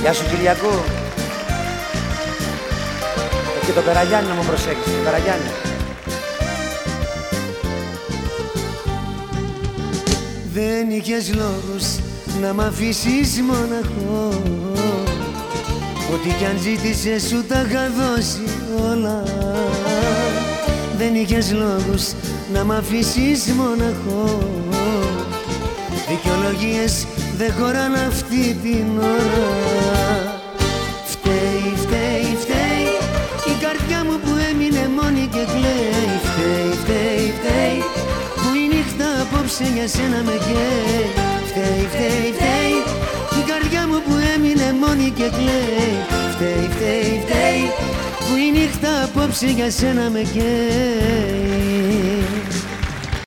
Γεια σου Κυριακού. Και το Περαγιάννη να μου προσέξεις, το Περαγιάννη. Δεν είχες λόγους να μ' αφήσεις μοναχό Ό,τι κι αν ζήτησες σου τα είχα δώσει όλα. Δεν είχες λόγους να μ' αφήσεις μοναχό Δικαιολογίες δεν χωράν αυτή την ώρα απόψε για σένα με καίει Φταίει, φταίει, φταίει. Η καρδιά μου που έμεινε μόνη και κλαίει. Φταίει, φταίει, φταίει. Που η νύχτα απόψε για σένα με καίει